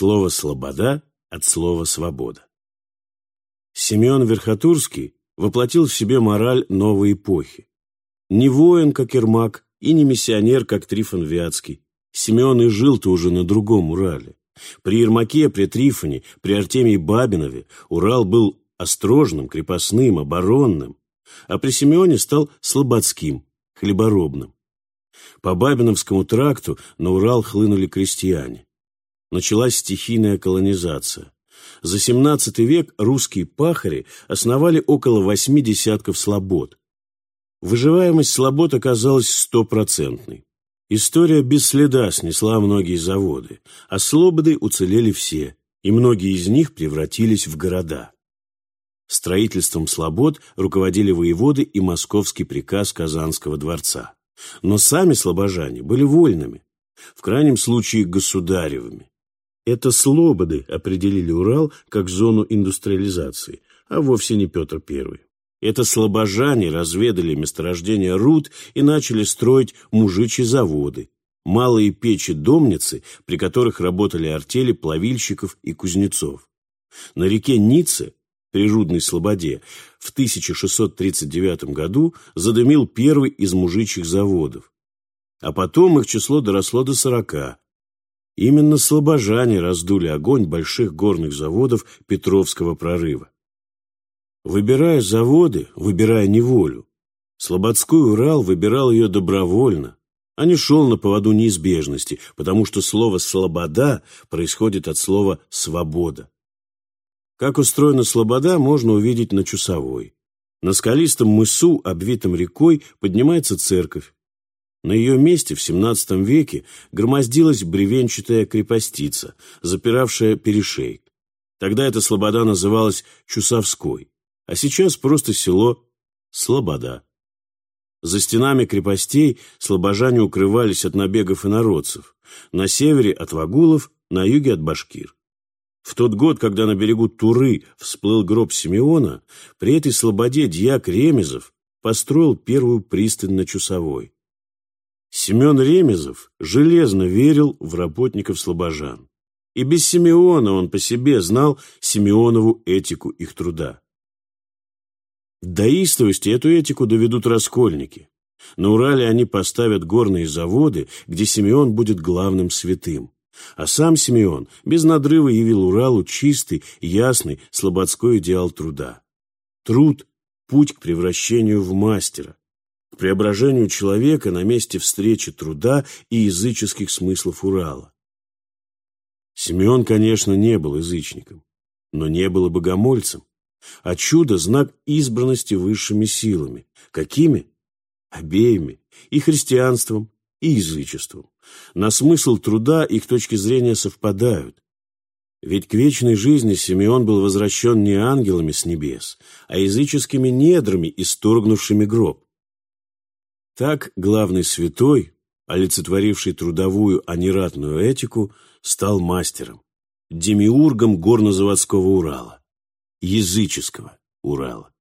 Слово «слобода» от слова «свобода». Семен Верхотурский воплотил в себе мораль новой эпохи. Не воин, как Ермак, и не миссионер, как Трифон Вятский. Семен и жил-то уже на другом Урале. При Ермаке, при Трифоне, при Артемии Бабинове Урал был острожным, крепостным, оборонным, а при Симеоне стал слободским, хлеборобным. По Бабиновскому тракту на Урал хлынули крестьяне. Началась стихийная колонизация. За XVII век русские пахари основали около восьми десятков слобод. Выживаемость слобод оказалась стопроцентной. История без следа снесла многие заводы, а слободы уцелели все, и многие из них превратились в города. Строительством слобод руководили воеводы и московский приказ Казанского дворца. Но сами слобожане были вольными, в крайнем случае государевыми. Это слободы определили Урал как зону индустриализации, а вовсе не Петр I. Это слобожане разведали месторождение руд и начали строить мужичьи заводы, малые печи-домницы, при которых работали артели плавильщиков и кузнецов. На реке Нице, при Рудной Слободе, в 1639 году задымил первый из мужичьих заводов. А потом их число доросло до сорока. Именно слобожане раздули огонь больших горных заводов Петровского прорыва. Выбирая заводы, выбирая неволю, Слободской Урал выбирал ее добровольно, а не шел на поводу неизбежности, потому что слово «слобода» происходит от слова «свобода». Как устроена слобода, можно увидеть на Чусовой. На скалистом мысу, обвитом рекой, поднимается церковь. На ее месте в XVII веке громоздилась бревенчатая крепостица, запиравшая перешейк. Тогда эта слобода называлась Чусовской а сейчас просто село Слобода. За стенами крепостей слобожане укрывались от набегов инородцев, на севере от вагулов, на юге от башкир. В тот год, когда на берегу Туры всплыл гроб Симеона, при этой слободе дьяк Ремезов построил первую пристань на Чусовой. Семен Ремезов железно верил в работников слобожан. И без Симеона он по себе знал Симеонову этику их труда. До истовости эту этику доведут раскольники. На Урале они поставят горные заводы, где Симеон будет главным святым. А сам Симеон без надрыва явил Уралу чистый, ясный, слободской идеал труда. Труд – путь к превращению в мастера, к преображению человека на месте встречи труда и языческих смыслов Урала. Симеон, конечно, не был язычником, но не был и богомольцем. А чудо – знак избранности высшими силами. Какими? Обеими. И христианством, и язычеством. На смысл труда их точки зрения совпадают. Ведь к вечной жизни Симеон был возвращен не ангелами с небес, а языческими недрами, исторгнувшими гроб. Так главный святой, олицетворивший трудовую, а не ратную этику, стал мастером, демиургом горнозаводского Урала языческого Урала.